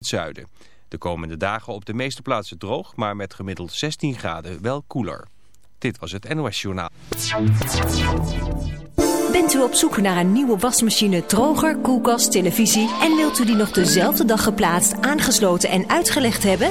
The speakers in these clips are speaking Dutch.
het zuiden. De komende dagen op de meeste plaatsen droog, maar met gemiddeld 16 graden wel koeler. Dit was het NOS Journaal. Bent u op zoek naar een nieuwe wasmachine, droger, koelkast, televisie... en wilt u die nog dezelfde dag geplaatst, aangesloten en uitgelegd hebben?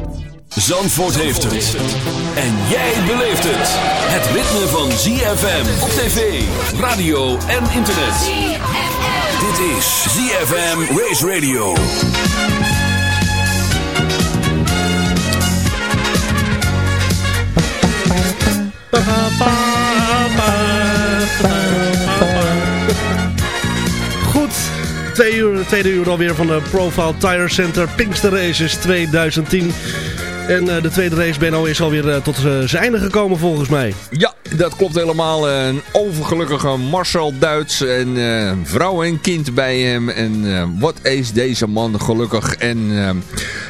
Zandvoort heeft het. En jij beleeft het. Het ritme van ZFM op tv, radio en internet. Dit is ZFM Race Radio. Goed, twee uur, tweede uur alweer van de Profile Tire Center Pinkster Races 2010. En eh, de tweede race, Benno, is alweer uh, tot uh, zijn einde gekomen volgens mij. Ja, dat klopt helemaal. Een overgelukkige Marcel Duits. En uh, vrouw en kind bij hem. En uh, wat is deze man gelukkig. En uh,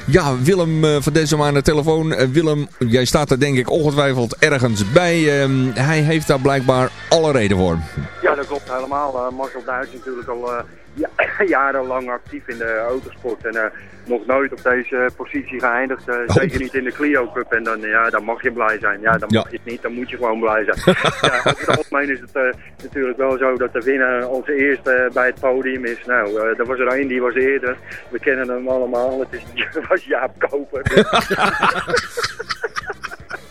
ja, Willem van deze man aan de telefoon. Willem, jij staat er denk ik ongetwijfeld ergens bij. Ehm, hij heeft daar blijkbaar alle reden voor. Ja, dat klopt helemaal. Marcel Duits natuurlijk al ja, jarenlang actief in de autosport. En nog nooit op deze positie geëindigd. Uh, oh. Zeker niet in de Clio Cup. En dan, ja, dan mag je blij zijn. Ja, dan mag je het niet. Dan moet je gewoon blij zijn. ja, over het algemeen is het uh, natuurlijk wel zo dat de winnaar onze eerste uh, bij het podium is. Nou, er was er één die was eerder. We kennen hem allemaal. Het is, was Jaap Koper.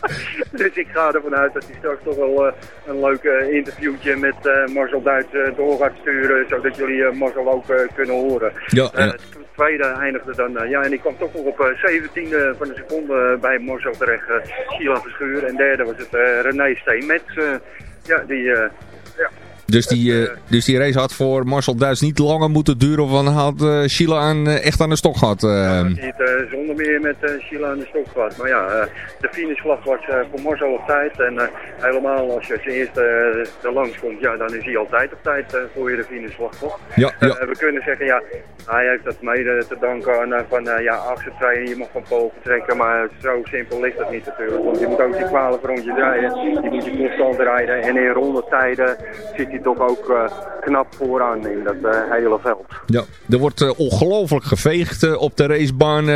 dus ik ga ervan uit dat hij straks toch wel uh, een leuk uh, interviewtje met uh, Marcel Duits door gaat sturen, zodat jullie Marcel ook kunnen horen. Ja, ja. tweede eindigde dan, ja, en ik kwam toch nog op 17e van de seconde bij Marcel terecht, Sheila Verschuur. En derde was het René Steenmets, ja, die... dus die, uh, dus die race had voor Marcel Duits niet langer moeten duren, want had uh, Sheila aan, uh, echt aan de stok gehad. Ja, niet zonder meer met Sheila aan de stok gehad. Maar ja, de finishvlag was voor Marcel op tijd. En helemaal als je als eerste er langs komt, ja, dan is hij altijd op tijd voor je de finishvlag, toch? Ja, ja. we kunnen zeggen, ja, hij heeft dat mede te danken aan van, ja, achter rijden, je mag van pol vertrekken. Maar zo simpel ligt dat niet natuurlijk. Want je moet ook die 12 rondjes rijden. Je moet je constant rijden. En in rondetijden zit hij toch ook uh, knap vooraan in dat uh, hele veld. Ja, er wordt uh, ongelooflijk geveegd op de racebaan.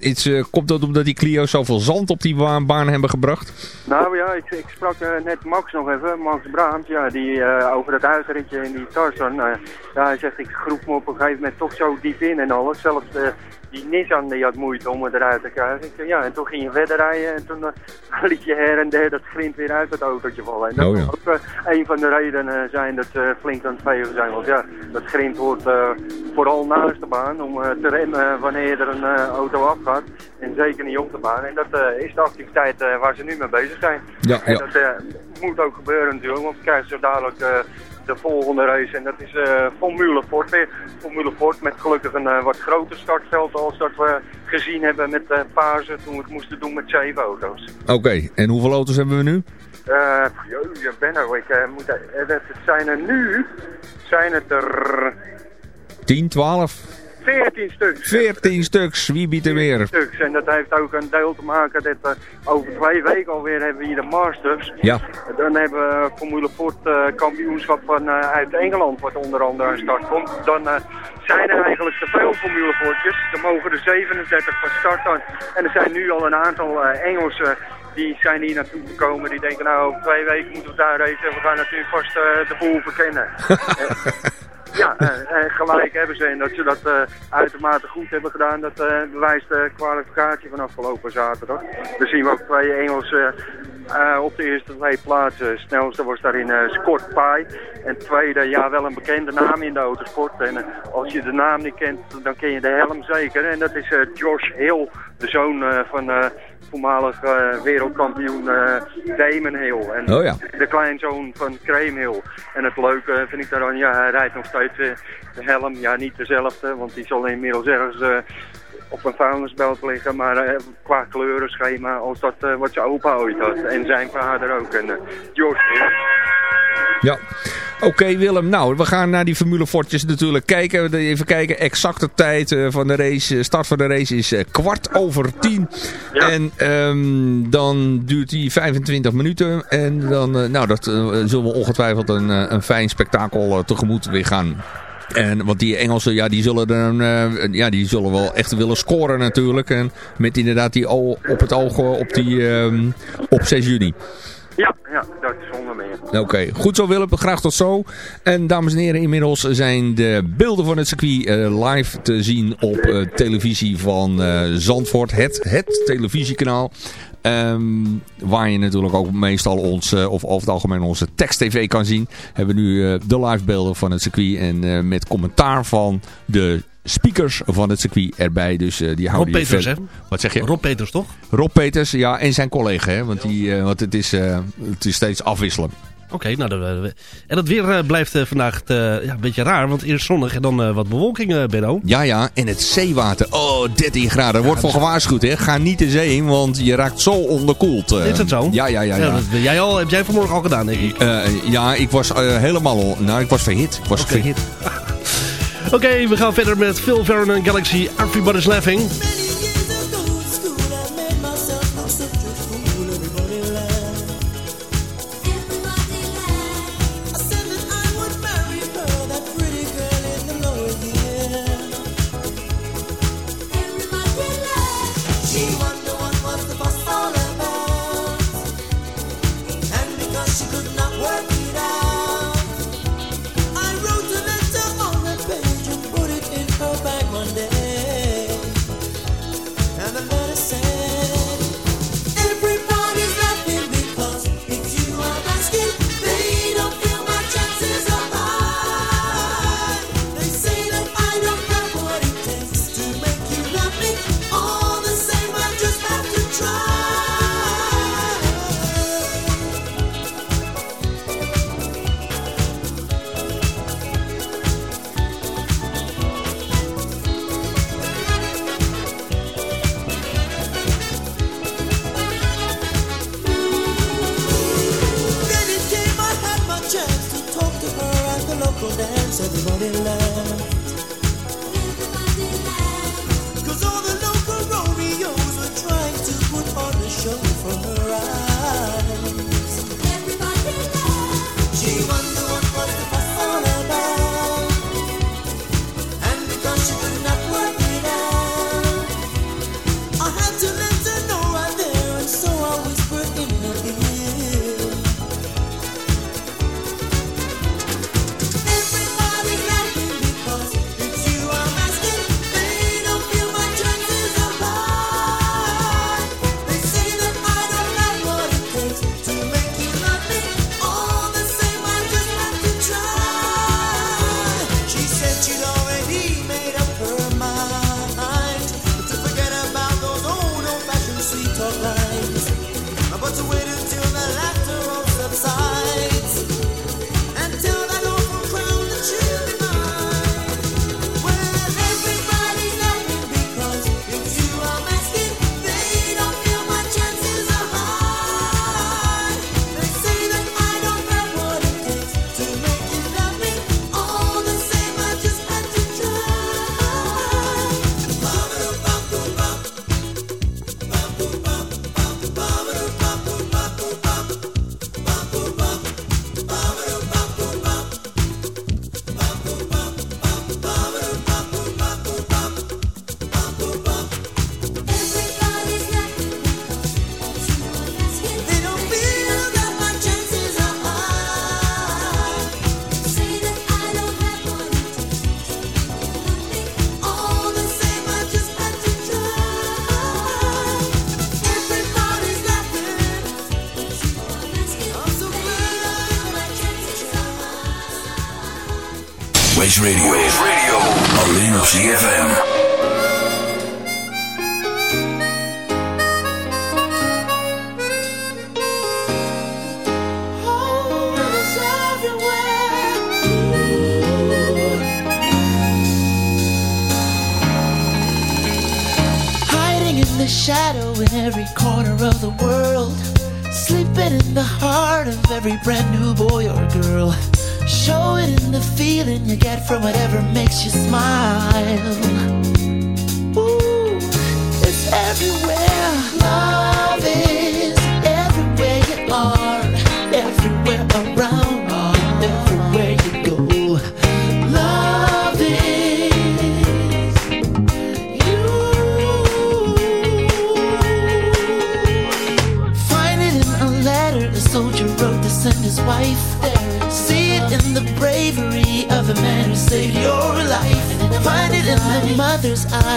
Iets, komt dat omdat die Clio zoveel zand op die baan, baan hebben gebracht? Nou ja, ik, ik sprak net Max nog even, Max Braamt, ja, die over dat uitritje in die Tarzan. ja, hij zegt, ik groep me op een gegeven moment toch zo diep in en alles. Zelfs die Nissan die had moeite om het eruit te krijgen. Ik, ja, en toen ging je verder rijden en toen uh, liet je her en der dat grind weer uit het autootje vallen. En dat oh, ja. ook uh, een van de redenen zijn dat ze flink aan het vegen zijn. Want ja, dat grind wordt uh, vooral naast de baan om te remmen wanneer er een auto afgaat. En zeker niet op de baan. En dat is de activiteit waar ze nu mee bezig zijn. Ja, en ja. dat moet ook gebeuren natuurlijk, want we krijgen zo dadelijk de volgende race. En dat is uh, Formule Ford weer. Formule Ford met gelukkig een uh, wat groter startveld als dat we gezien hebben met uh, Paarse toen we het moesten doen met zeven auto's. Oké, okay. en hoeveel auto's hebben we nu? Uh, je Benno, ik moet... het zijn er nu... Zijn het er... 10, 12? 14 stuks. 14 stuks, wie biedt er meer? stuks. En dat heeft ook een deel te maken dat eh, over twee weken alweer hebben we hier de Masters. Ja. Dan hebben we Formule Ford eh, kampioenschap van, eh, uit Engeland, wat onder andere aan start komt. Dan eh, zijn er eigenlijk te veel Formule Fordjes. Er mogen er 37 van start aan. En er zijn nu al een aantal eh, Engelsen die zijn hier naartoe gekomen. Die denken nou, over twee weken moeten we daar racen. We gaan natuurlijk vast eh, de boel verkennen. Ja, eh, en gelijk hebben ze. En dat ze dat eh, uitermate goed hebben gedaan, dat eh, bewijst de kwalificatie van afgelopen zaterdag. Dan zien we ook twee Engelsen eh, op de eerste twee plaatsen. Snelste was daarin eh Scott Pye. En tweede, ja, wel een bekende naam in de autosport. En eh, als je de naam niet kent, dan ken je de helm zeker. En dat is eh, Josh Hill, de zoon eh, van eh, voormalig eh, wereldkampioen Damon Hill. En Oh ja. de kleinzoon van Cream Hill. En het leuke vind ik daaraan, ja, hij rijdt nog steeds de helm. Ja, niet dezelfde, want die zal inmiddels ergens op een vuilnisbelt liggen. Maar qua kleurenschema als dat wat zijn opa ooit had. En zijn vader ook. En Josh Hill. Ja. Oké Willem, nou we gaan naar die Formule Fortjes natuurlijk kijken. Even kijken, exacte tijd eh, van de race. Start van de race is eh, kwart over tien. Ja. En ehm, dan duurt die 25 minuten. En dan, eh, nou dat eh, zullen we ongetwijfeld een, eh, een fijn spektakel eh, tegemoet weer gaan. En, want die Engelsen, ja, die zullen, dan, eh, ja, die zullen wel echt willen scoren natuurlijk. En met inderdaad die o- op het oog eh, op, die, ehm, op 6 juni. Ja, ja, dat is zonder meer. Oké, goed zo Willem, graag tot zo. En dames en heren, inmiddels zijn de beelden van het circuit eh, live te zien op eh, televisie van eh, Zandvoort. Het, het televisiekanaal. Ehm, waar je natuurlijk ook meestal ons, of over het algemeen onze tekst-tv kan zien. Hebben we nu de live beelden van het circuit. En met commentaar van de speakers van het circuit erbij. Dus eh, die Rob houden je Peters, hè? Wat zeg je? Rob Peters, toch? Rob Peters, ja, en zijn collega. Hè, want, die, eh, want het, is, eh, het is steeds afwisselen. Oké, nou, dat, eh, en het weer blijft vandaag ja, een beetje raar, want eerst zonnig en dan wat bewolking, Benno. Ja, ja. En het zeewater. Oh, 13 graden. Er wordt voor gewaarschuwd, hè. Ga niet de zee in, want je raakt zo onderkoeld. Is dat zo? Ja, ja, ja. ja. dat jij al, heb jij vanmorgen al gedaan, denk ik. Ja, ik was helemaal... Nou, ik was verhit. Ik was verhit. Oké, we gaan verder met Phil Ferron en Galaxy. Everybody's Laughing.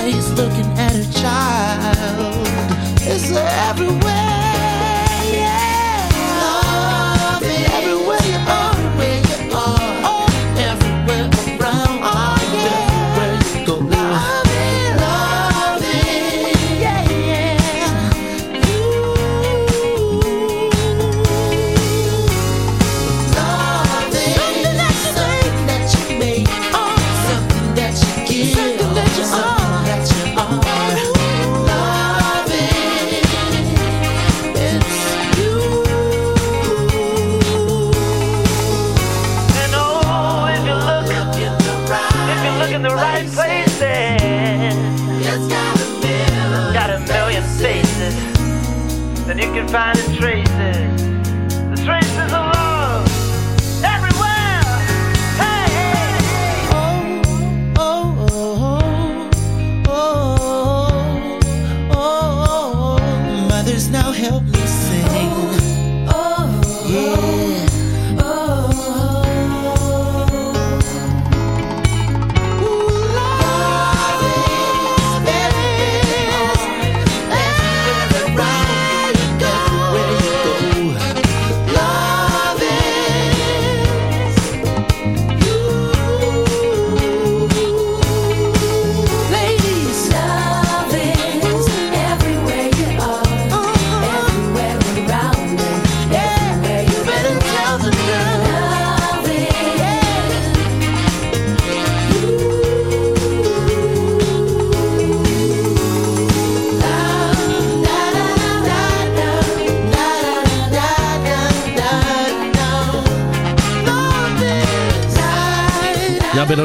He's looking at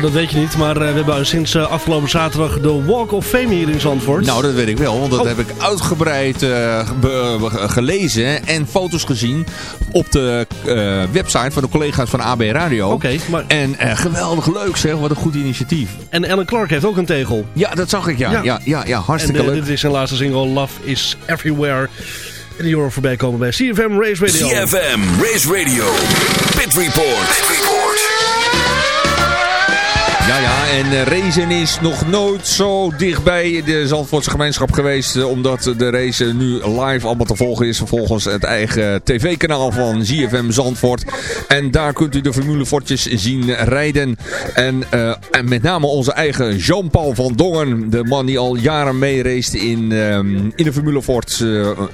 dat weet je niet, maar eh, we hebben sinds eh, afgelopen zaterdag de Walk of Fame hier in Zandvoort. Nou, dat weet ik wel, want dat Oh. heb ik uitgebreid eh, gelezen en foto's gezien op de eh, website van de collega's van AB Radio. Oké, maar... En eh, geweldig leuk zeg, wat een goed initiatief. En Ellen Clark heeft ook een tegel. Ja, dat zag ik, ja. Ja. Ja, ja, ja, hartstikke en leuk. dit is zijn laatste single, Love is Everywhere. En die horen voorbij komen bij CFM Race Radio. CFM Race Radio. Pit Report. Pit Report. Ja, ja, en eh, racen is nog nooit zo dicht bij de Zandvoortse gemeenschap geweest. eh, Omdat de race nu live allemaal te volgen is. Volgens het eigen tv-kanaal van ZFM Zandvoort. En daar kunt u de Formule Fortjes zien rijden. En, eh, en met name onze eigen Jean-Paul van Dongen. De man die al jaren meereest in, ehm, in de Formule Fort.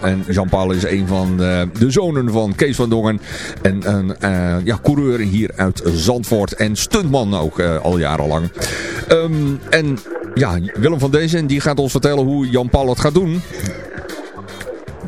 en Jean-Paul is een van de, zonen van Kees van Dongen. En een ja, coureur hier uit Zandvoort. En stuntman ook al jarenlang. Ehm, en ja, Willem van Dezen die gaat ons vertellen hoe Jan-Paul het gaat doen.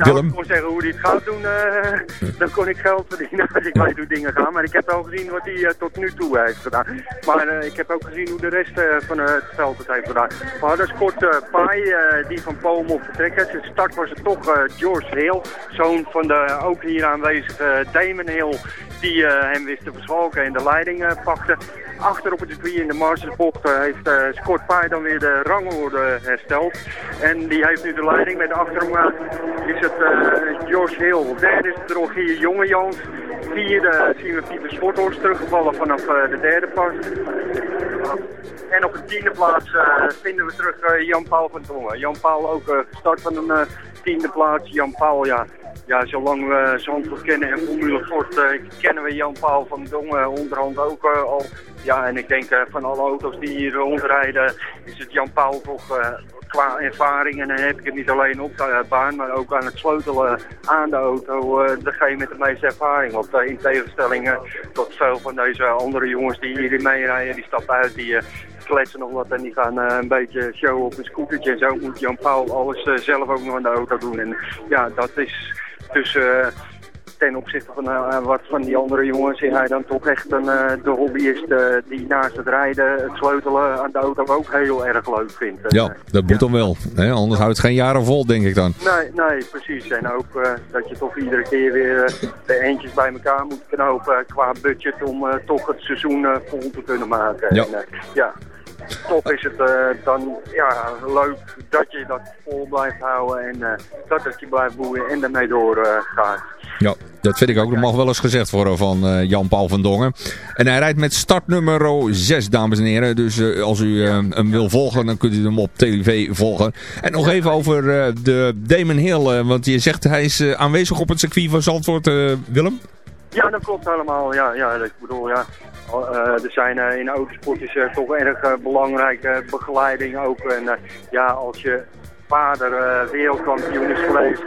Nou, Willem? ik kon zeggen hoe hij het gaat doen, eh, dan kon ik geld verdienen als ik weet hoe dingen gaan. Maar ik heb wel gezien wat hij eh, tot nu toe heeft gedaan. Maar eh, ik heb ook gezien hoe de rest van het veld het heeft gedaan. We hadden Scott uh, Pai, die van Poel mocht vertrekken. Zijn start was het toch George Hill, zoon van de ook hier aanwezige Damon Hill, die hem wist te verschalken en de leiding pakte. Achter op het circuit in de Marsbocht uh, heeft uh, Scott Pai dan weer de rangorde hersteld. En die heeft nu de leiding met achter hem is het George Hill. Derde is het Rogier Jongejans. Vierde zien we Pieter Sporthorst teruggevallen vanaf de derde pas. En op de tiende plaats vinden we terug Jan Paul van Dongen. Jan Paul ook gestart van een tiende plaats. Jan Paul, ja, ja, zolang we Zandvoort kennen en Formule Ford, eh, kennen we Jan-Paul van Dongen onderhand ook eh, al. Ja, en ik denk eh, van alle auto's die hier rondrijden, is het Jan-Paul toch eh, qua ervaring. En dan heb ik het niet alleen op de baan, maar ook aan het sleutelen aan de auto. degene met de meeste ervaring. Want in tegenstelling tot veel van deze andere jongens die hierin meerijden, die stappen uit, die kletsen nog wat en die gaan een beetje show op een scootertje. En zo moet Jan-Paul alles eh, zelf ook nog aan de auto doen. En ja, dat is dus eh, ten opzichte van eh, wat van die andere jongens is hij dan toch echt een, eh, de hobbyist eh, die naast het rijden, het sleutelen aan de auto ook heel erg leuk vindt. Ja, dat moet dan wel. Hè? Anders houdt het geen jaren vol, denk ik dan. Nee, nee, precies. En ook dat je toch iedere keer weer de eentjes bij elkaar moet knopen qua budget om toch het seizoen vol te kunnen maken. Ja. En, ja. Toch is het eh, dan ja, leuk dat je dat vol blijft houden en eh, dat het je blijft boeien en daarmee doorgaat. Ja, dat vind ik ook. Dat mag wel eens gezegd worden van eh, Jan-Paul van Dongen. En hij rijdt met startnummer 6, dames en heren. Dus eh, als u eh, hem wil volgen, dan kunt u hem op tv volgen. En nog even over eh, de Damon Hill. eh, want je zegt hij is eh, aanwezig op het circuit van Zandvoort, eh, Willem? Ja, dat klopt helemaal. Ja, ja, ik bedoel, ja, eh, er zijn eh, in autosport is er toch erg eh, belangrijke begeleiding ook. En eh, ja, als je vader eh, wereldkampioen is geweest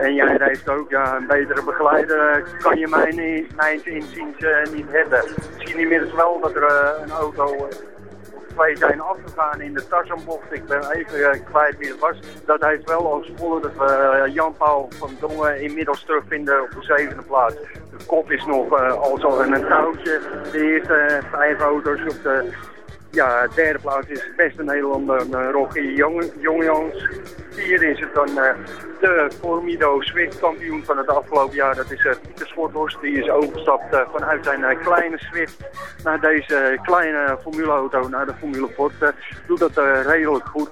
en jij reist ook, ja, een betere begeleider eh, kan je mij niet, mijn inziens eh, niet hebben. Misschien inmiddels wel dat er eh, een auto twee zijn afgegaan in de Tarzanbocht. Ik ben even eh, kwijt wie het was. Dat heeft wel als gevolg dat we eh, Jan-Paul van Dongen inmiddels terugvinden op de zevende plaats. De kop is nog eh al zo een touwtje. De eerste vijf auto's op de ja, derde plaats is het beste Nederlander uh, Rogier Jong-. Vierde is het dan eh, de Formido Swift kampioen van het afgelopen jaar. Dat is eh, Pieter Schorthorst. Die is overgestapt vanuit zijn kleine Swift naar deze kleine formuleauto, naar de Formule Ford. Doet dat redelijk goed.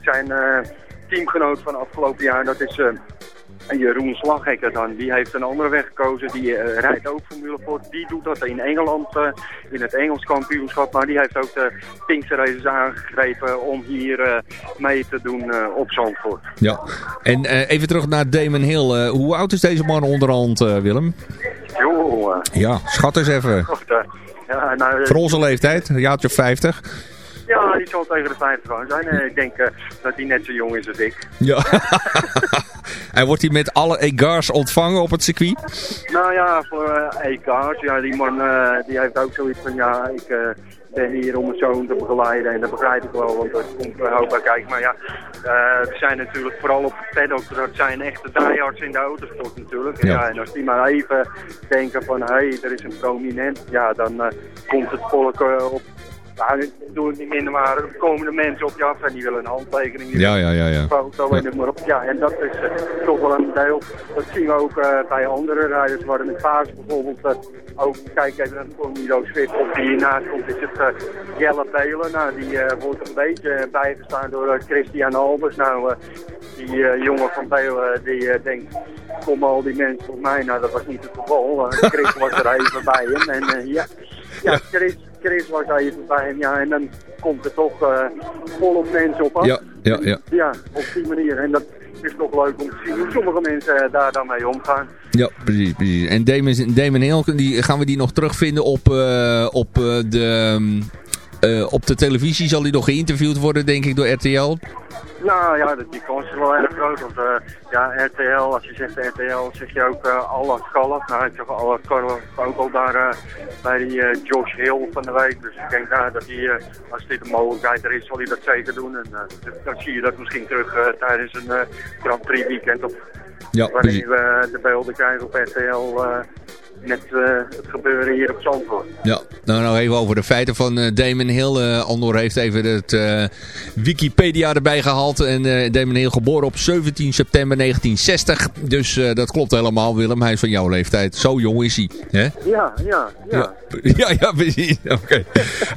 Zijn teamgenoot van afgelopen jaar, dat is... eh, Jeroen Slaghekker dan, die heeft een andere weg gekozen. Die eh, rijdt ook Formule Ford. Die doet dat in Engeland, eh, in het Engels kampioenschap. Maar die heeft ook de Pinkster Races aangegrepen om hier eh, mee te doen op Zandvoort. Ja. En even terug naar Damon Hill. Hoe oud is deze man onderhand, Willem? Jo, Ja, schat eens even. ja, nou, Voor onze leeftijd, een jaartje of 50. Ja, die zal tegen de 50 gewoon zijn. Eh, ik denk eh, dat hij net zo jong is als ik. Ja. en wordt hij met alle egars ontvangen op het circuit? Nou ja, voor eh EK's, ja, die man die heeft ook zoiets van, ja, ik ben hier om mijn zoon te begeleiden en dat begrijp ik wel, want er komt een hoop bij kijken. Maar ja, eh, we zijn natuurlijk vooral op het paddock, dat zijn echte diehards in de autosport natuurlijk. Ja. ja. en als die maar even denken van, hé, hey, er is een prominent, ja, dan komt het volk op... Nou, doe het niet minder, maar er komen de mensen op je af en die willen een handtekening. Ja, ja, ja, ja. een foto en maar op. Ja, en dat is eh, toch wel een deel. Dat zien we ook eh, bij andere rijders, waar de Paas bijvoorbeeld eh, ook, kijk even naar de Formido Swift, op die hiernaast komt, is het uh, Jelle Belen. Nou, die wordt een beetje bijgestaan door Christian Albers. Nou, die jongen van Belen, die denkt, kom al die mensen op mij. Nou, dat was niet het geval. Chris was er even bij hem en ja, ja, Chris... Chris was even bij hem, ja, en dan komt er toch eh volop mensen op af. Ja, ja, ja. Ja, op die manier. En dat is toch leuk om te zien hoe sommige mensen eh, daar dan mee omgaan. Ja, precies. precies. En Damon, Damon Hill, die, gaan we die nog terugvinden op, eh, op, de, mm, eh, op de televisie? Zal die nog geïnterviewd worden, denk ik, door RTL? Nou ja, die kans is wel erg groot. Want eh, ja, RTL, als je zegt RTL, zeg je ook uh, Alla Scalaf. Nou, ik zeg Scalaf ook al daar uh, bij die Josh Hill van de week. Dus ik denk nou, dat hij, als dit een mogelijkheid er is, zal hij dat zeker doen. En dan zie je dat misschien terug tijdens een Grand Prix weekend. Of, ja, waarin we de beelden krijgen op RTL met uh, het gebeuren hier op Zandvoort. Ja, nou, nou even over de feiten van uh, Damon Hill. Uh, Andor heeft even het Wikipedia erbij gehaald. En Damon Hill geboren op 17 september 1960. Dus dat klopt helemaal, Willem. Hij is van jouw leeftijd. Zo jong is hij. Hè? Ja, ja, ja. Ja, ja, precies. Oké. Okay.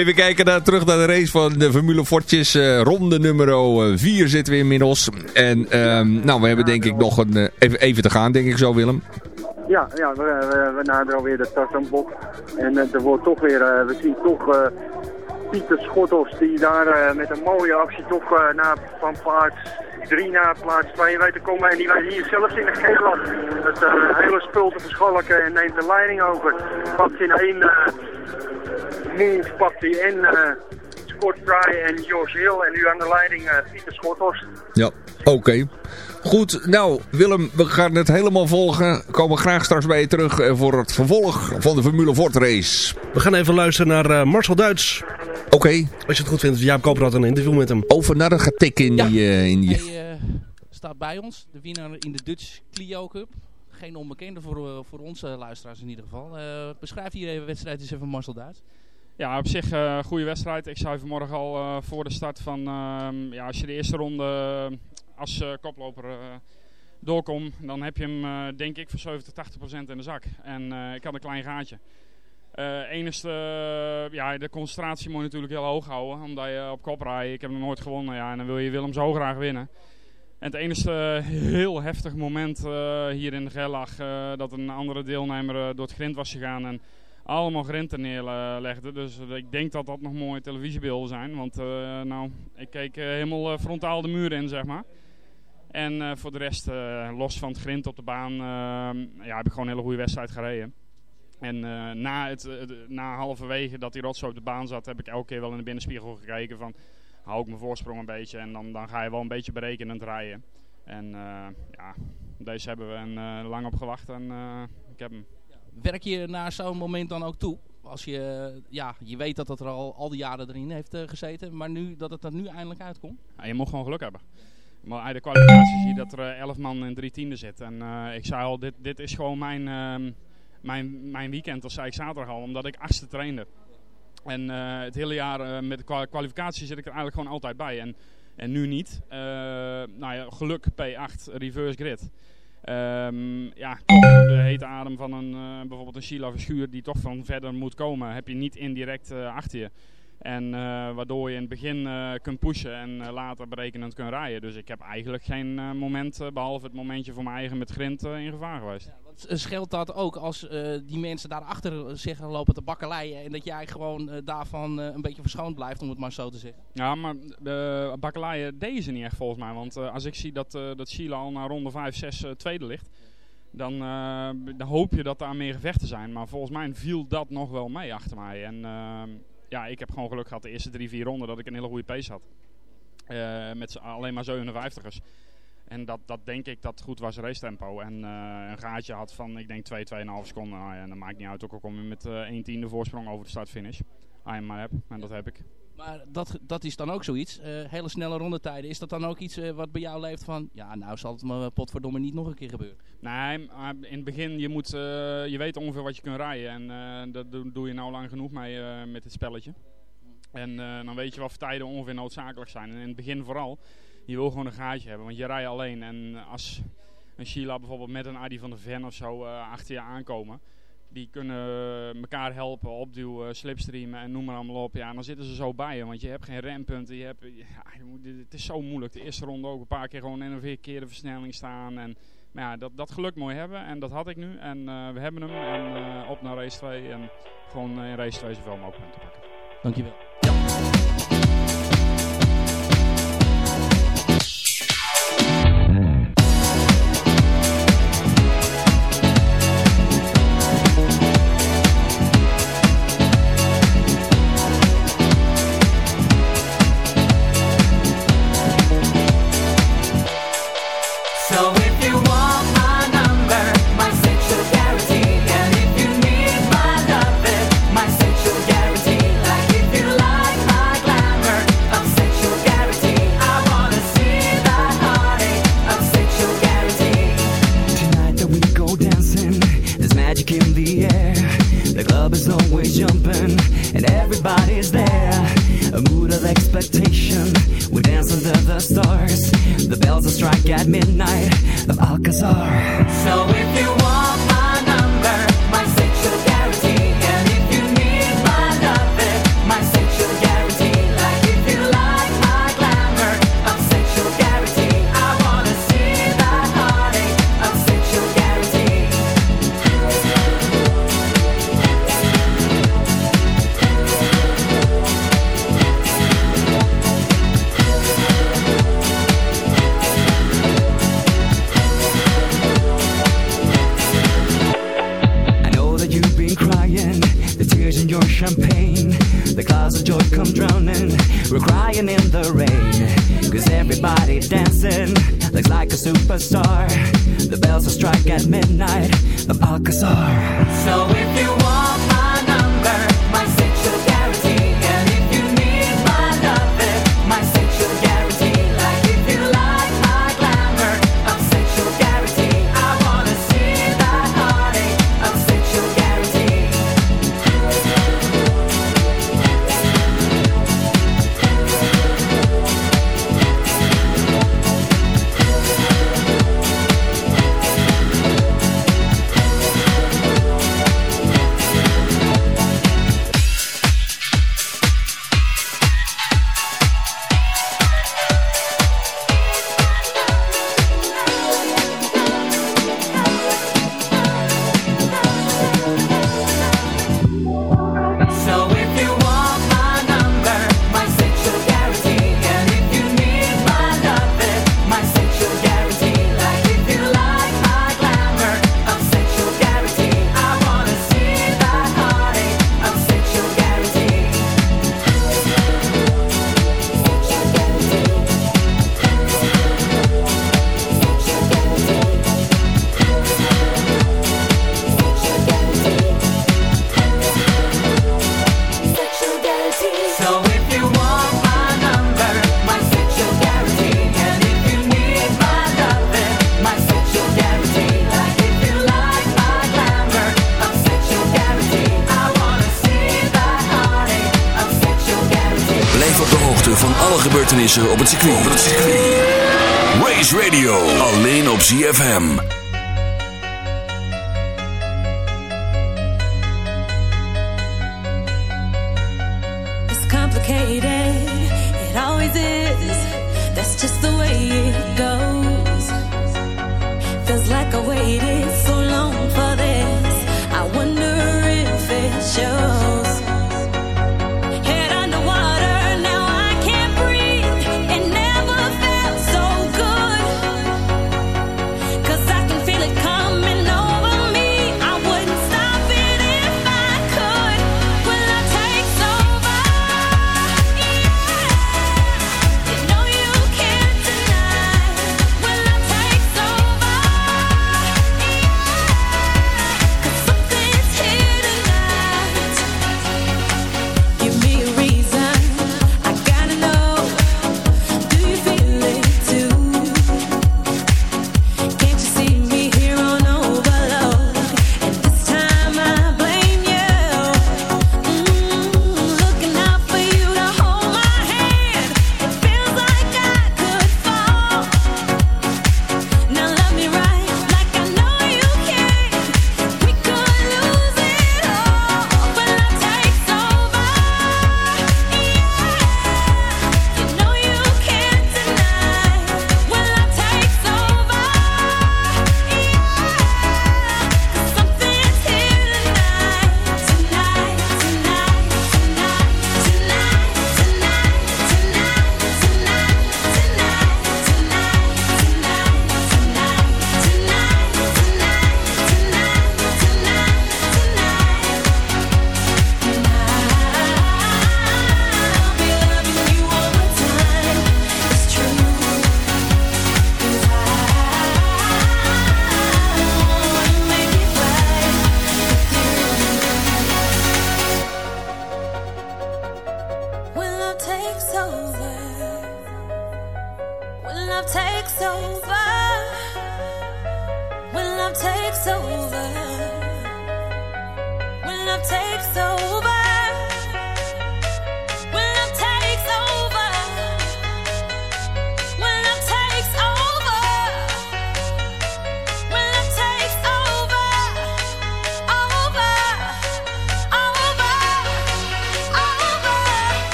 even kijken naar, terug naar de race van de Formule Fortjes. ronde nummer 4 zitten we inmiddels. En ehm, nou, we hebben denk ik nog een, even, even te gaan, denk ik zo, Willem. Ja, ja we, we, naderen alweer de Tarzanbok. En uh, er wordt toch weer, uh, we zien toch uh, Pieter Schottels die daar met een mooie actie toch na Van Vaart 3 naar plaats 2 weet te komen. En die weet hier zelfs in de gele het eh, hele spul te verschalken en neemt de leiding over. Pakt in één eh, move, pakt hij en Scott Fry en Josh Hill. En nu aan de leiding eh, Pieter Schothorst. Ja, oké. Goed, nou Willem, we gaan het helemaal volgen. Komen graag straks bij je terug eh, voor het vervolg van de Formule Ford race. We gaan even luisteren naar eh, Marcel Duits. Oké, Als je het goed vindt, Jaap Koper had een interview met hem. over naar de getik in die... eh, in die... Hij staat bij ons, de winnaar in de Dutch Clio Cup. Geen onbekende voor, voor onze luisteraars in ieder geval. Eh, beschrijf hier even de wedstrijd eens even Marcel Duits. Ja, op zich een goede wedstrijd. Ik zei vanmorgen al eh, voor de start van... ehm, ja, als je de eerste ronde eh, als eh, koploper eh, doorkomt... dan heb je hem, eh, denk ik, voor 70, 80 procent in de zak. En eh, ik had een klein gaatje. Eh enigste, eh, ja, de concentratie moet je natuurlijk heel hoog houden. Omdat je op kop rijdt. Ik heb nog nooit gewonnen. Ja, en dan wil je Willem zo graag winnen. En het enige heel heftig moment eh, hier in de Gerlach... eh, dat een andere deelnemer eh, door het grind was gegaan... En, allemaal grinten neerlegde. Dus eh, ik denk dat dat nog mooie televisiebeelden zijn. Want eh, nou, ik keek eh, helemaal frontaal de muur in, zeg maar. En voor de rest, los van het grind op de baan, eh, ja, heb ik gewoon een hele goede wedstrijd gereden. En na, het, na halverwege dat die rotzooi op de baan zat, heb ik elke keer wel in de binnenspiegel gekeken van... Hou ik mijn voorsprong een beetje en dan, dan ga je wel een beetje berekenend rijden. En ja, deze hebben we en, eh, lang op gewacht en ik heb hem. Werk je naar zo'n moment dan ook toe? Als je, eh, ja, je weet dat het er al, al die jaren erin heeft eh, gezeten, maar nu, dat het er nu eindelijk uitkomt? Ja, je moet gewoon geluk hebben. Maar de kwalificatie zie je dat er eh, 11 man in drie tienden zit. En eh, ik zei al, dit, dit is gewoon mijn, ehm, mijn, mijn weekend, dat zei ik zaterdag al, omdat ik achtste trainde. En eh, het hele jaar eh, met de kwa- kwalificatie zit ik er eigenlijk gewoon altijd bij. En, en nu niet. Eh, nou ja, geluk P8, reverse grid. Ehm, ja, de hete adem van een, eh, bijvoorbeeld een Sheila die toch van verder moet komen, heb je niet indirect eh, achter je. En eh, waardoor je in het begin eh, kunt pushen en eh, later berekenend kunt rijden. Dus ik heb eigenlijk geen moment, eh, behalve het momentje voor mijn eigen met grind, in gevaar geweest. Want, eh, Scheelt dat ook als die mensen daarachter zeggen lopen te bakkeleien en dat jij gewoon daarvan een beetje verschoond blijft, om het maar zo te zeggen? Ja, maar de bakkeleien deden ze niet echt volgens mij. Want als ik zie dat, dat Sheila al naar ronde 5, 6 eh, tweede ligt, dan, dan hoop je dat daar meer gevechten zijn. Maar volgens mij viel dat nog wel mee achter mij. En ehm, ja, ik heb gewoon geluk gehad de eerste drie, vier ronden dat ik een hele goede pace had. Eh, met alleen maar 57ers. En dat, dat denk ik dat goed was race tempo. En eh, een gaatje had van, ik denk 2, 2,5 seconden. Nou ja, maakt niet uit, ook al kom je met eh 1 tiende voorsprong over de start-finish. Als je hem maar hebt, en dat heb ik. Maar dat, dat is dan ook zoiets. eh, hele snelle rondetijden. Is dat dan ook iets eh, wat bij jou leeft van... Ja, nou zal het me potverdomme niet nog een keer gebeuren. Nee, in het begin, je, moet, eh, je weet ongeveer wat je kunt rijden. En eh, dat doe, je nou lang genoeg mee eh, met dit spelletje. En eh, dan weet je wat voor tijden ongeveer noodzakelijk zijn. En in het begin vooral, je wil gewoon een gaatje hebben. Want je rijdt alleen. En als een Sheila bijvoorbeeld met een Adi van de Ven of zo eh, achter je aankomen... Die kunnen elkaar helpen, opduwen, slipstreamen en noem maar allemaal op. Ja, dan zitten ze zo bij je, want je hebt geen rempunten. Je hebt, ja, het is zo moeilijk. De eerste ronde ook een paar keer gewoon in een verkeerde versnelling staan. En, maar ja, dat, dat geluk mooi hebben en dat had ik nu. En eh, we hebben hem en eh, op naar race 2 en gewoon eh, in race 2 zoveel mogelijk punten pakken. Dankjewel. tell me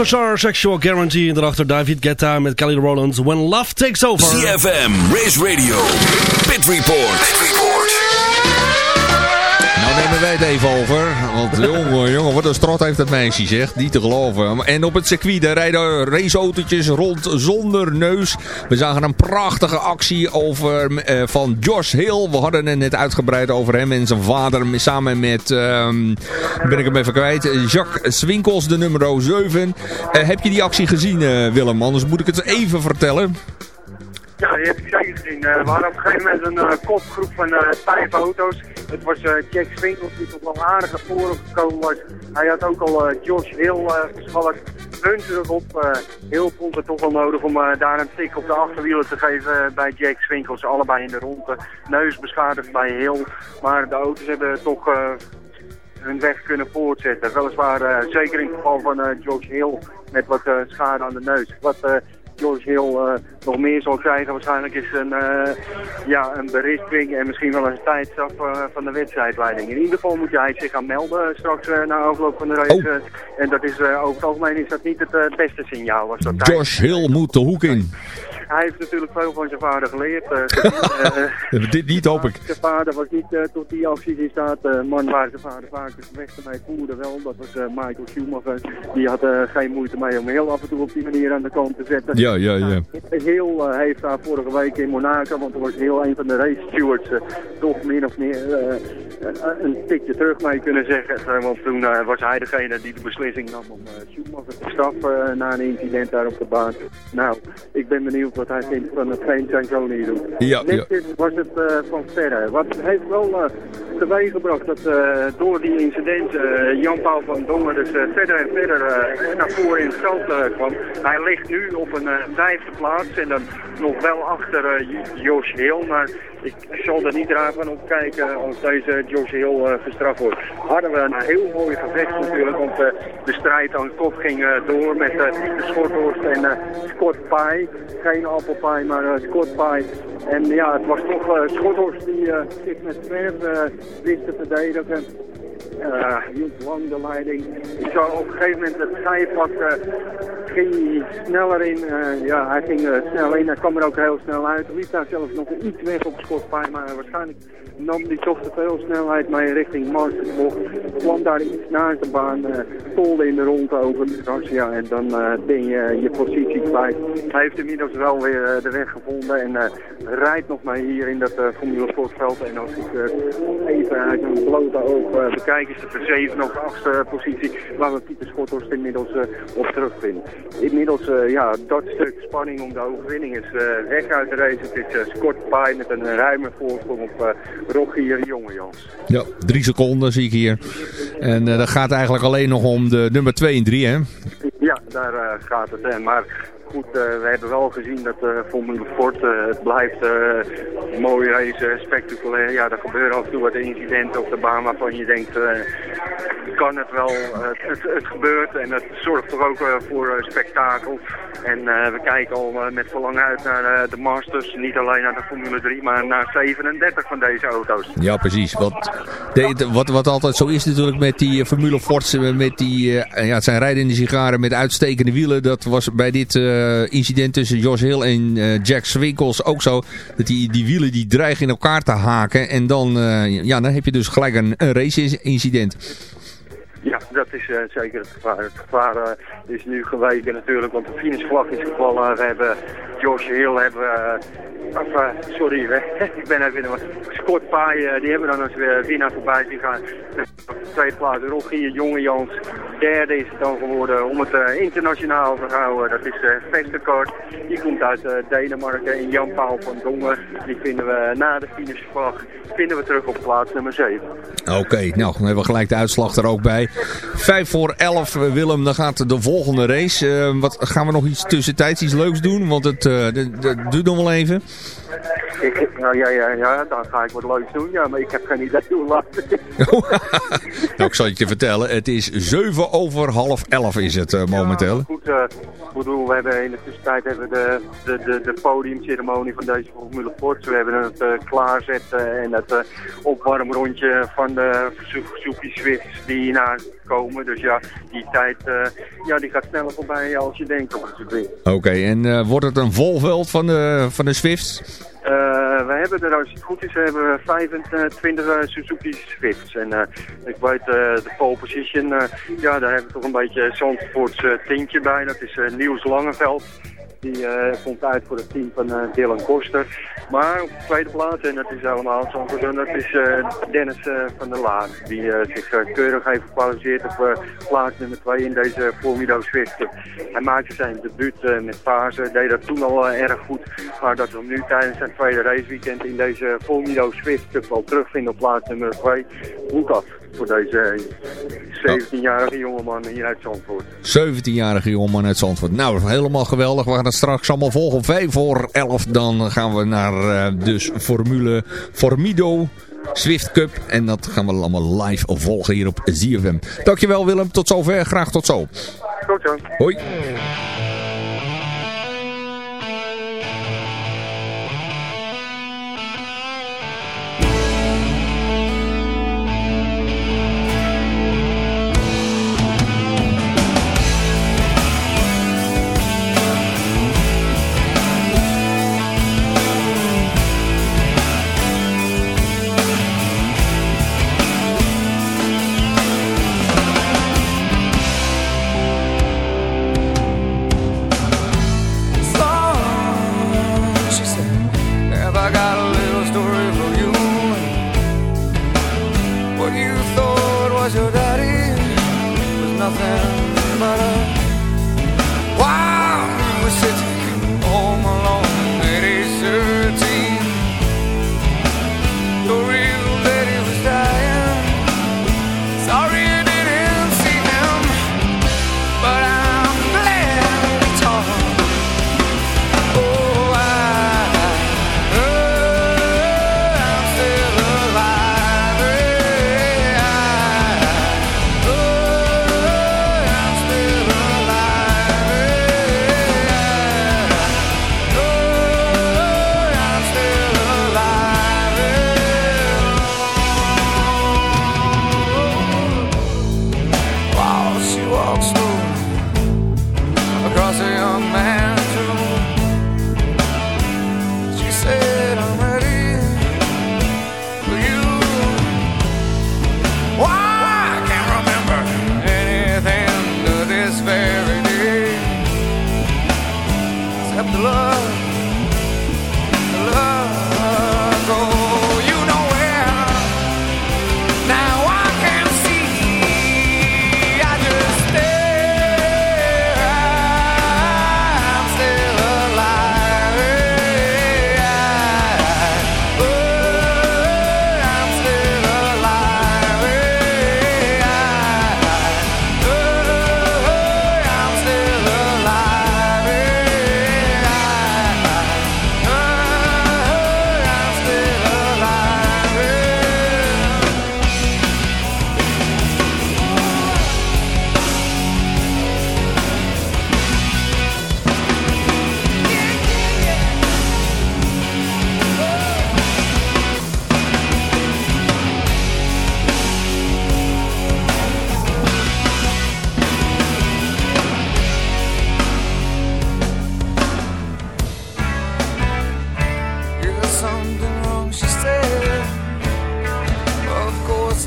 Alcazar, Sexual Guarantee. En daarachter David Guetta met Kelly Rowland, When Love Takes Over. CFM, Race Radio, Pit Report. Pit Report. Nou nemen wij het even over. Want jongen, jongen, wat een strot heeft dat meisje, zeg. Niet te geloven. En op het circuit, daar rijden raceautootjes rond zonder neus. We zagen een prachtige actie over, eh, van Josh Hill. We hadden het net uitgebreid over hem en zijn vader. Samen met, ehm, ben ik hem even kwijt, Jacques Swinkels, de nummer 7. Eh, heb je die actie gezien, eh, Willem? Anders moet ik het even vertellen. Ja, die heb ik zeker gezien. Eh, we hadden op een gegeven moment een kopgroep van eh, vijf auto's. Het was eh, Jack Swinkels die toch wel aardig naar voren gekomen was. Hij had ook al eh, Josh Hill uh, geschalkt. Punten erop. eh Hill vond het toch wel nodig om eh, daar een tik op de achterwielen te geven eh, bij Jack Swinkels. Allebei in de ronde. Neus beschadigd bij Hill. Maar de auto's hebben toch... eh, hun weg kunnen voortzetten. Weliswaar eh, zeker in het geval van eh, Josh Hill met wat eh, schade aan de neus. Wat George Hill eh, nog meer zal krijgen waarschijnlijk is een, eh, ja, een berisping en misschien wel een tijdstraf eh, van de wedstrijdleiding. In ieder geval moet hij zich gaan melden straks na afloop van de race. en dat is, over het algemeen is dat niet het beste signaal. Als dat Josh Hill moet de hoek in. Hij heeft natuurlijk veel van zijn vader geleerd. eh, eh, Dit niet, hoop ik. zijn vader was niet eh, tot die acties in staat. De man waar zijn vader vaak de gevechten mee voerde wel. Dat was eh, Michael Schumacher. Die had eh, geen moeite mee om heel af en toe op die manier aan de kant te zetten. Ja, ja, ja. Heel eh, heeft daar vorige week in Monaco, want er was heel een van de race stewards, eh, toch min of meer eh, een- een tikje terug mee kunnen zeggen. Eh, want toen eh, was hij degene die de beslissing nam om eh, Schumacher te straffen eh, na een incident daar op de baan. Nou, ik ben benieuwd wat hij vindt van hetgeen zijn zoon hier doet. Ja, Net was het eh, van verre. Wat heeft wel uh, teweeggebracht dat eh, door die incidenten Jan-Paul van Dongen dus verder en verder naar voren in het veld kwam. Hij ligt nu op een vijfde plaats en dan nog wel achter J- Josh Hill, maar ik zal er niet raar van op kijken als deze Josh Hill eh, gestraft wordt. Hadden we een heel mooi gevecht natuurlijk, want eh, de strijd aan kop ging eh, door met Pieter Schorthorst en Scott Pye. Geen appelpie, maar Scott Pye. En ja, het was toch Schorthorst die zich met verf eh, wist te verdedigen. Hield lang de leiding. Ik zag op een gegeven moment het eh, ging hij sneller in. Eh, ja, hij ging eh, snel in. Hij kwam er ook heel snel uit. Liep daar zelfs nog iets weg op Scott maar waarschijnlijk nam hij toch te veel snelheid mee richting Marsbocht. Kwam daar iets naast de baan, eh tolde in de ronde over de ja, en dan eh, ben je je positie kwijt. Hij heeft inmiddels wel weer eh, de weg gevonden en eh, rijdt nog mee hier in dat Formule Sportveld. En als ik eh, even uit een blote oog eh, bekijk, is de zevende of achtste positie waar we Pieter Schotthorst inmiddels eh, op terugvinden. Inmiddels, eh, ja, dat stuk spanning om de overwinning is eh, weg uit de race. Het is Scott Pye met een ruime voorsprong op Rogier Jongejans. Ja, drie seconden zie ik hier. En dat gaat eigenlijk alleen nog om de nummer 2 en 3, hè? Daar uh, gaat het. Maar goed, uh, we hebben wel gezien dat uh, Formule Ford, uh, het blijft mooi race, spectaculair. Ja, er gebeuren af en toe wat incidenten op de baan waarvan je denkt, kan het wel, het, het, gebeurt. En het zorgt toch ook voor spektakel. En we kijken al met verlangen uit naar de Masters. Niet alleen naar de Formule 3, maar naar 37 van deze auto's. Ja, precies. Wat, de, wat, wat altijd zo is natuurlijk met die Formule Fords, met die, ja, het zijn rijdende sigaren met uitstekende wielen. Dat was bij dit incident tussen Josh Hill en Jack Swinkels ook zo. Dat die, die wielen die dreigen in elkaar te haken. En dan, ja, dan heb je dus gelijk een, een race-incident. Ja, dat is uh, zeker het gevaar. Het gevaar uh, is nu geweken natuurlijk, want de finishvlag is gevallen. We hebben Josh Hill, hebben of, sorry, ik ben even in Scott Pye, die hebben dan als winnaar voorbij zien gaan. Op de tweede plaats Rogier Jongejans. Derde is het dan geworden om het internationaal te houden. Dat is Vesterkort. Die komt uit Denemarken. En Jan Paul van Dongen, die vinden we na de finishvlag vinden we terug op plaats nummer 7. Oké, okay, nou, dan hebben we gelijk de uitslag er ook bij. 5 voor 11, Willem, dan gaat de volgende race. Uh, wat, gaan we nog iets tussentijds, iets leuks doen? Want het uh, duurt nog wel even. Ik, nou ja, ja, ja, dan ga ik wat leuks doen, ja, maar ik heb geen idee hoe laat het is. Nou, ik zal je vertellen. Het is 7 over half 11 is het eh, momenteel. Goed, ik bedoel, we hebben in de tussentijd hebben de, de, de, de podiumceremonie van deze Formule Ford. We hebben het eh, klaarzetten en het opwarmrondje van de Suzuki Swifts die hierna komen. Dus ja, die tijd eh, ja, die gaat sneller voorbij als je denkt op het circuit. Oké, en eh, wordt het een vol veld van de, van de Swifts? Eh, we hebben er, als het goed is, hebben we 25 eh, Suzuki Swifts. En eh, ik weet, de pole position, ja, daar hebben we toch een beetje Zandvoorts tintje bij. Dat is Niels Langeveld. Die eh, komt uit voor het team van eh, Dylan Koster. Maar op de tweede plaats, en dat is Zandvoort, en dat is eh, Dennis van der Laan. Die zich keurig heeft gekwalificeerd op plaats nummer 2 in deze Formido Swift. Hij maakte zijn debuut met fase, deed dat toen al erg goed. Maar dat we hem nu tijdens zijn tweede raceweekend in deze Formido Swift al terugvinden op plaats nummer 2, moet af voor deze 17-jarige jongeman hier uit Zandvoort. 17-jarige jongeman uit Zandvoort. Nou, helemaal geweldig. We gaan het straks allemaal volgen. Om 5 voor 11 dan gaan we naar eh, dus Formule Formido Swift Cup. En dat gaan we allemaal live volgen hier op ZFM. Dankjewel Willem. Tot zover. Graag tot zo. Goed zo. Hoi.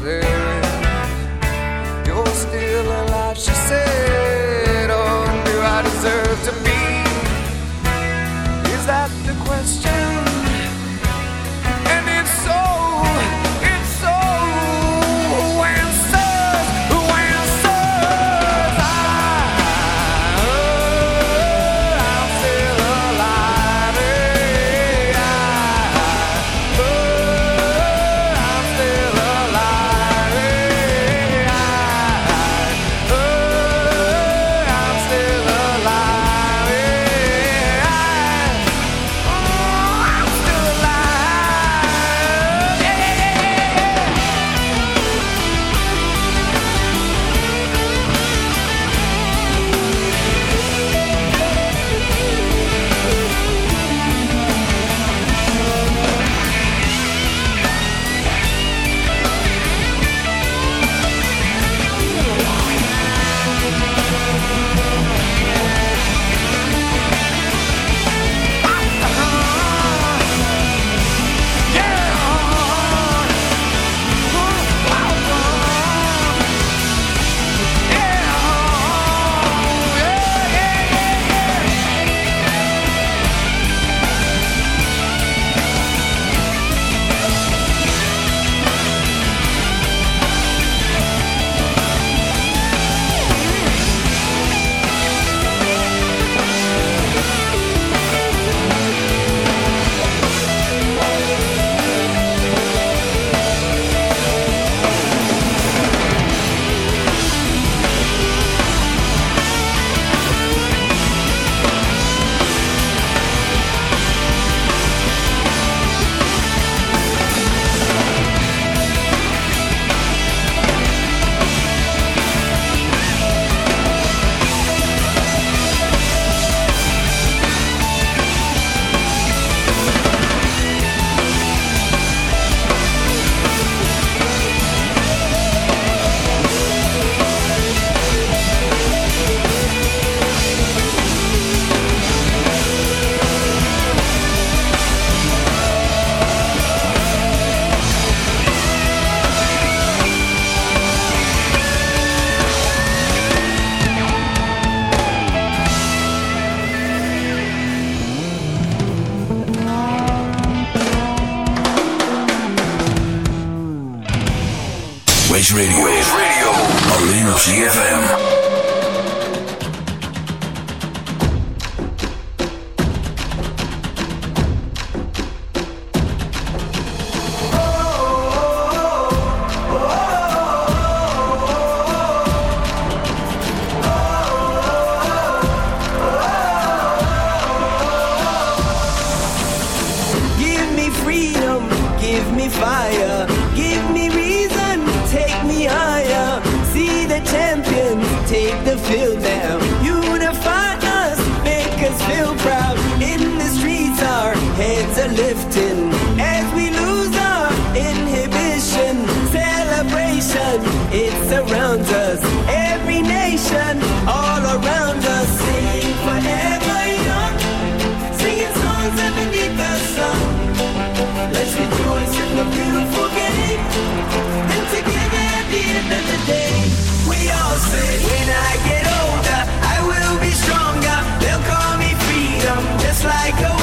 myself of the day, we all say, When I get older, I will be stronger. They'll call me freedom, just like a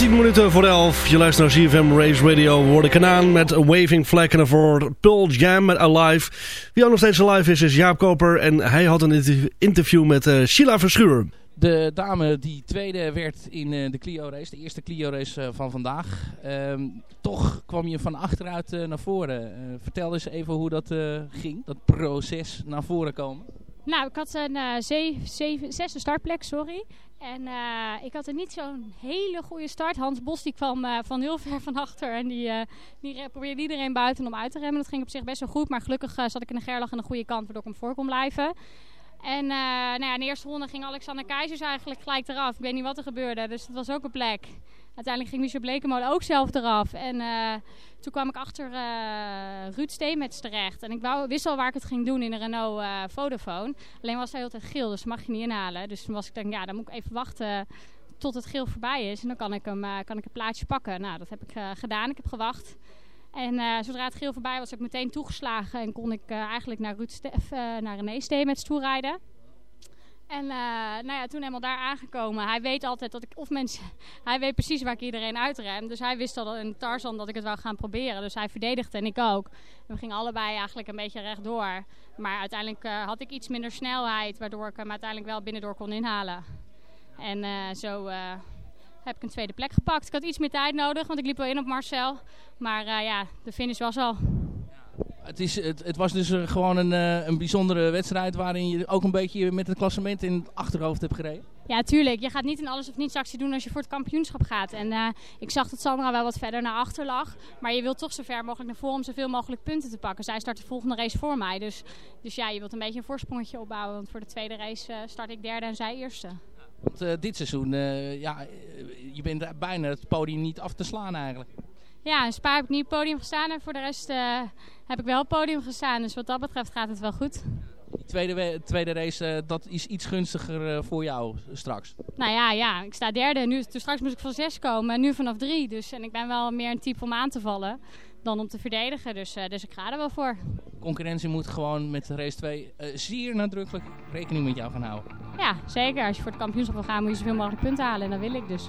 10 minuten voor 11. Je luistert naar ZFM Race Radio. We worden kanaan met Waving Flag en voor Pearl Jam met Alive. Wie ook nog steeds alive is, is Jaap Koper. En hij had een interview met eh, Sheila Verschuur. De dame die tweede werd in eh, de Clio race, de eerste Clio race eh, van vandaag. Ehm, toch kwam je van achteruit naar voren. vertel eens even hoe dat ging, dat proces naar voren komen. Nou, ik had een eh, zesde startplek, sorry. En eh, ik had er niet zo'n hele goede start. Hans Bos die kwam eh, van heel ver van achter en die, probeerde iedereen buiten om uit te remmen. Dat ging op zich best wel goed, maar gelukkig zat ik in de gerlach aan de goede kant, waardoor ik hem voor kon blijven. En nou ja, in de eerste ronde ging Alexander Keizers eigenlijk gelijk eraf. Ik weet niet wat er gebeurde, dus dat was ook een plek. Uiteindelijk ging Michel Blekemolen ook zelf eraf. En eh, toen kwam ik achter eh Ruud Steemets terecht. En ik wou, wist al waar ik het ging doen in de Renault eh Vodafone. Alleen was hij altijd geel, dus mag je niet inhalen. Dus toen was ik denk, ja, dan moet ik even wachten tot het geel voorbij is. En dan kan ik, hem, kan ik het plaatje pakken. Nou, dat heb ik gedaan. Ik heb gewacht. En zodra het geel voorbij was, heb ik meteen toegeslagen. En kon ik eigenlijk naar, Ruud Ste- of, eh, naar René Steemets toe rijden. En eh, nou ja, toen helemaal daar aangekomen. Hij weet altijd dat ik, of mensen, hij weet precies waar ik iedereen uitrem. Dus hij wist al in Tarzan dat ik het wou gaan proberen. Dus hij verdedigde en ik ook. En we gingen allebei eigenlijk een beetje rechtdoor. Maar uiteindelijk eh, had ik iets minder snelheid, waardoor ik hem uiteindelijk wel binnendoor kon inhalen. En eh, zo heb ik een tweede plek gepakt. Ik had iets meer tijd nodig, want ik liep wel in op Marcel. Maar ja, de finish was al. Het, is, het, het was dus eh, gewoon een, eh, een bijzondere wedstrijd waarin je ook een beetje met het klassement in het achterhoofd hebt gereden. Ja, tuurlijk. Je gaat niet een alles of niets actie doen als je voor het kampioenschap gaat. En eh, ik zag dat Sandra wel wat verder naar achter lag. Maar je wilt toch zo ver mogelijk naar voren om zoveel mogelijk punten te pakken. Zij start de volgende race voor mij. Dus, dus ja, je wilt een beetje een voorsprongetje opbouwen. Want voor de tweede race start ik derde en zij eerste. Want dit seizoen, ja, je bent bijna het podium niet af te slaan eigenlijk. Ja, in Spa heb ik niet podium gestaan. En voor de rest eh, heb ik wel podium gestaan. Dus wat dat betreft gaat het wel goed. Die tweede, we- tweede race, eh, dat is iets gunstiger eh, voor jou straks. Nou ja, ja, ik sta derde. Nu, dus straks moest ik van zes komen en nu vanaf drie. Dus, en ik ben wel meer een type om aan te vallen dan om te verdedigen. Dus, dus ik ga er wel voor. Concurrentie moet gewoon met race 2 eh, zeer nadrukkelijk rekening met jou gaan houden. Ja, zeker. Als je voor het kampioenschap wil gaan, moet je zoveel mogelijk punten halen. En dat wil ik dus.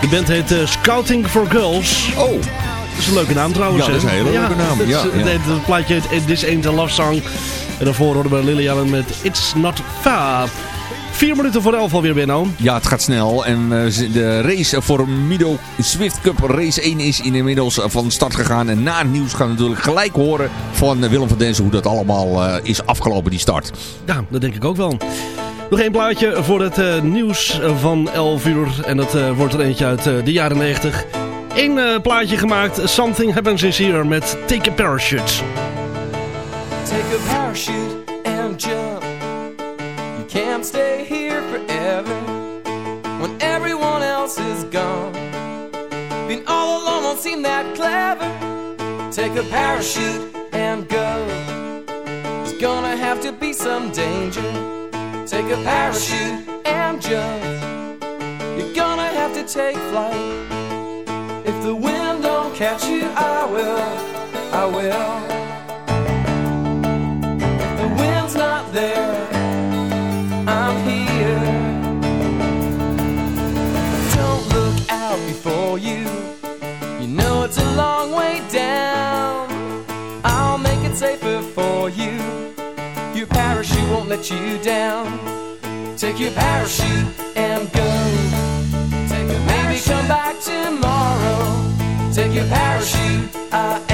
De band heet eh, Scouting for Girls. Oh. Dat is een leuke naam trouwens. Ja, dat is een hele leuke naam. is- Ja, ja. Het, het plaatje heet This Ain't a Love Song. En daarvoor hoorden we Lily Allen met It's Not Fair. Vier minuten voor elf alweer, Benno. Ja, het gaat snel. En eh, de race voor Mido Swift Cup Race 1 is inmiddels eh, van start gegaan. En na het nieuws gaan we natuurlijk gelijk horen van eh, Willem van Denzen hoe dat allemaal eh, is afgelopen, die start. Ja, dat denk ik ook wel. Nog één plaatje voor het eh, nieuws van 11 uur. En dat eh, wordt er eentje uit eh, de jaren 90. Eén eh, plaatje gemaakt. Something Happens Is Here met Take a Parachute. Take a parachute and jump. Can't stay here forever when everyone else is gone. Being all alone won't seem that clever. Take a parachute and go. There's gonna have to be some danger. Take a parachute and jump. You're gonna have to take flight. If the wind don't catch you, I will. I will. The wind's not there. Let you down. Take your parachute and go. Take a maybe come back tomorrow. Take your parachute. I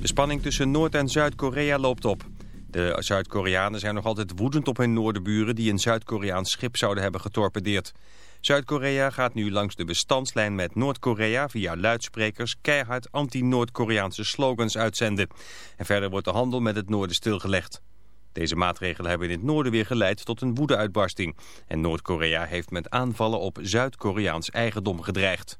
De spanning tussen Noord- en Zuid-Korea loopt op. De Zuid-Koreanen zijn nog altijd woedend op hun noordenburen... die een Zuid-Koreaans schip zouden hebben getorpedeerd. Zuid-Korea gaat nu langs de bestandslijn met Noord-Korea... via luidsprekers keihard anti-Noord-Koreaanse slogans uitzenden. En verder wordt de handel met het noorden stilgelegd. Deze maatregelen hebben in het noorden weer geleid tot een woedeuitbarsting. En Noord-Korea heeft met aanvallen op Zuid-Koreaans eigendom gedreigd.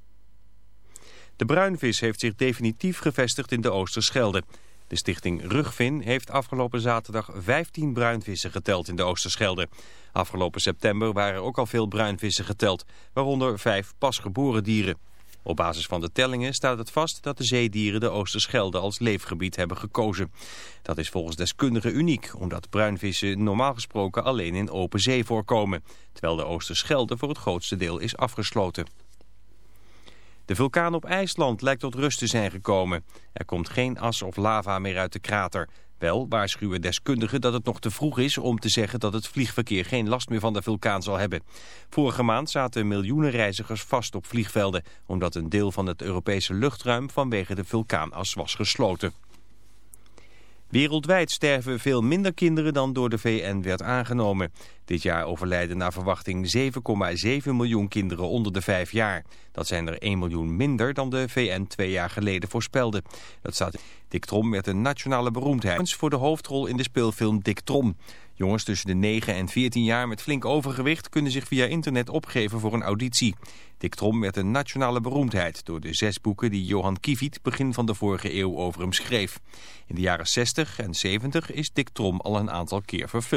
De bruinvis heeft zich definitief gevestigd in de Oosterschelde. De stichting Rugvin heeft afgelopen zaterdag 15 bruinvissen geteld in de Oosterschelde. Afgelopen september waren ook al veel bruinvissen geteld, waaronder vijf pasgeboren dieren. Op basis van de tellingen staat het vast dat de zeedieren de Oosterschelde als leefgebied hebben gekozen. Dat is volgens deskundigen uniek, omdat bruinvissen normaal gesproken alleen in open zee voorkomen, terwijl de Oosterschelde voor het grootste deel is afgesloten. De vulkaan op IJsland lijkt tot rust te zijn gekomen. Er komt geen as of lava meer uit de krater. Wel waarschuwen deskundigen dat het nog te vroeg is om te zeggen dat het vliegverkeer geen last meer van de vulkaan zal hebben. Vorige maand zaten miljoenen reizigers vast op vliegvelden, omdat een deel van het Europese luchtruim vanwege de vulkaanas was gesloten. Wereldwijd sterven veel minder kinderen dan door de VN werd aangenomen. Dit jaar overlijden naar verwachting 7,7 miljoen kinderen onder de 5 jaar. Dat zijn er 1 miljoen minder dan de VN twee jaar geleden voorspelde. Dat staat Dick Trom werd een nationale beroemdheid voor de hoofdrol in de speelfilm Dick Trom. Jongens tussen de 9 en 14 jaar met flink overgewicht kunnen zich via internet opgeven voor een auditie. Dick Trom werd een nationale beroemdheid door de zes boeken die Johan Kiviet begin van de vorige eeuw over hem schreef. In de jaren 60 en 70 is Dick Trom al een aantal keer verfilmd.